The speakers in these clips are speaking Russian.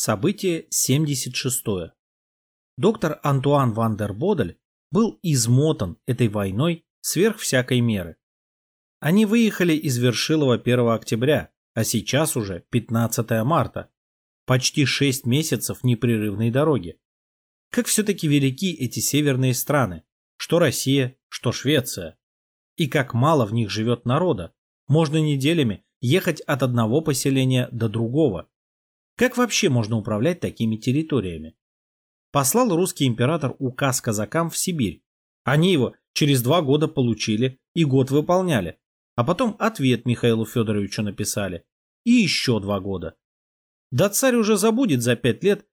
Событие 76. Доктор Антуан ван дер Бодель был измотан этой войной сверх всякой меры. Они выехали из Вершилова 1 октября, а сейчас уже 15 марта. Почти 6 месяцев непрерывной дороги. Как все-таки велики эти северные страны, что Россия, что Швеция. И как мало в них живет народа. Можно неделями ехать от одного поселения до другого. Как вообще можно управлять такими территориями? Послал русский император указ казакам в Сибирь. Они его через два года получили и год выполняли. А потом ответ Михаилу Федоровичу написали. И еще два года. Да царь уже забудет за пять лет,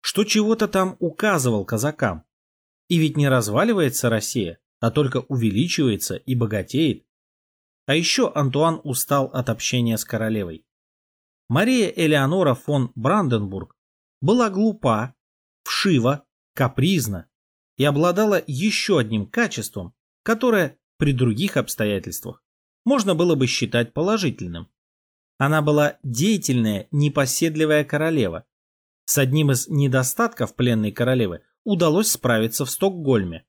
что чего-то там указывал казакам. И ведь не разваливается Россия, а только увеличивается и богатеет. А еще Антуан устал от общения с королевой. Мария Элеонора фон Бранденбург была глупа, вшива, капризна и обладала еще одним качеством, которое при других обстоятельствах можно было бы считать положительным. Она была деятельная, непоседливая королева. С одним из недостатков пленной королевы удалось справиться в Стокгольме.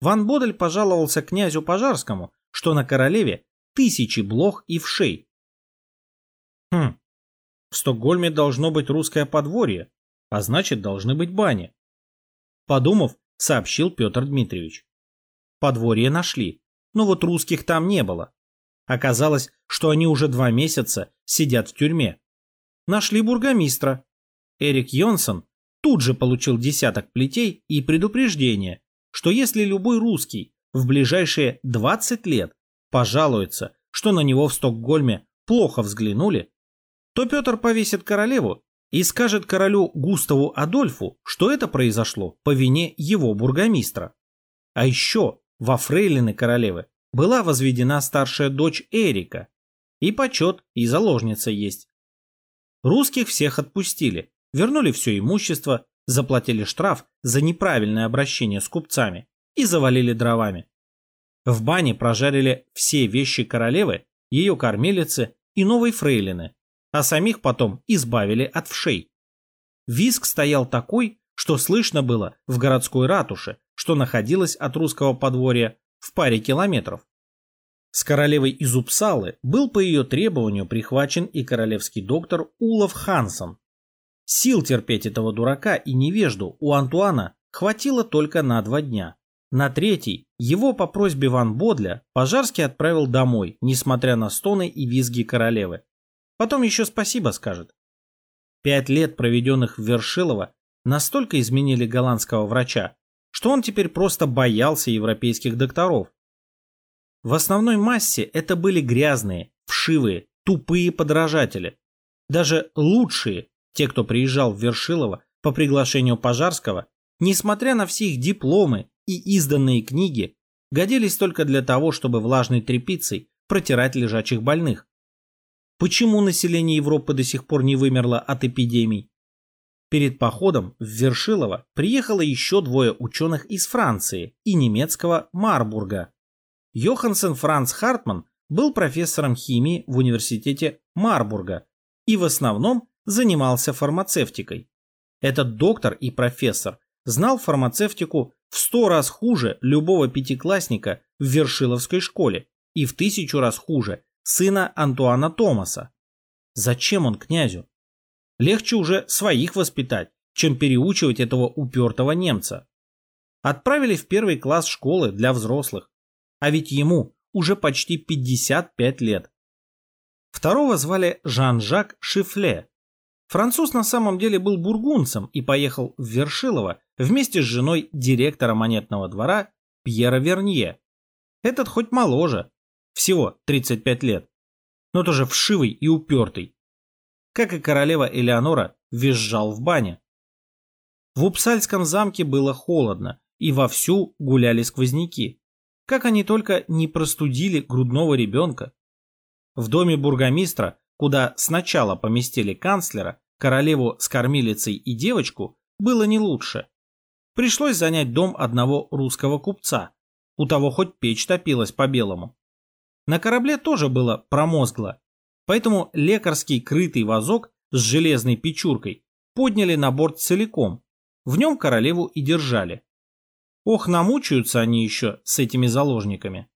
Ван Бодель пожаловался князю Пожарскому, что на королеве тысячи блох и вшей. В Стокгольме должно быть русское подворье, а значит, должны быть бани. Подумав, сообщил Петр Дмитриевич. Подворье нашли, но вот русских там не было. Оказалось, что они уже два месяца сидят в тюрьме. Нашли бургомистра. Эрик Йонсон тут же получил десяток плетей и предупреждение, что если любой русский в ближайшие 20 лет пожалуется, что на него в Стокгольме плохо взглянули, то Петр повесит королеву и скажет королю Густаву Адольфу, что это произошло по вине его бургомистра. А еще во фрейлины королевы была возведена старшая дочь Эрика, и почет, и заложница есть. Русских всех отпустили, вернули все имущество, заплатили штраф за неправильное обращение с купцами и завалили дровами. В бане прожарили все вещи королевы, ее кормилицы и новой фрейлины, а самих потом избавили от вшей. Виск стоял такой, что слышно было в городской ратуше, что находилась от русского подворья в паре километров. С королевой из Упсалы был по ее требованию прихвачен и королевский доктор Улов Хансон. Сил терпеть этого дурака и невежду у Антуана хватило только на два дня. На третий его по просьбе Ван Бодля Пожарский отправил домой, несмотря на стоны и визги королевы. Потом еще спасибо скажет. Пять лет, проведенных в Вершилово, настолько изменили голландского врача, что он теперь просто боялся европейских докторов. В основной массе это были грязные, вшивые, тупые подражатели. Даже лучшие, те, кто приезжал в Вершилово по приглашению Пожарского, несмотря на все их дипломы и изданные книги, годились только для того, чтобы влажной тряпицей протирать лежачих больных. Почему население Европы до сих пор не вымерло от эпидемий? Перед походом в Вершилово приехало еще двое ученых из Франции и немецкого Марбурга. Йохансен Франц Хартман был профессором химии в университете Марбурга и в основном занимался фармацевтикой. Этот доктор и профессор знал фармацевтику в сто раз хуже любого пятиклассника в Вершиловской школе и в тысячу раз хуже сына Антуана Томаса. Зачем он князю? Легче уже своих воспитать, чем переучивать этого упертого немца. Отправили в первый класс школы для взрослых, а ведь ему уже почти 55 лет. Второго звали Жан-Жак Шифле. Француз на самом деле был бургунцем и поехал в Вершилово вместе с женой директора монетного двора Пьера Вернье. Этот хоть моложе, всего 35 лет. Но тоже вшивый и упертый. Как и королева Элеонора визжал в бане. В Упсальском замке было холодно, и вовсю гуляли сквозняки. Как они только не простудили грудного ребенка. В доме бургомистра, куда сначала поместили канцлера, королеву с кормилицей и девочку, было не лучше. Пришлось занять дом одного русского купца. У того хоть печь топилась по-белому. На корабле тоже было промозгло, поэтому лекарский крытый вазок с железной печуркой подняли на борт целиком. В нем королеву и держали. Ох, намучаются они еще с этими заложниками.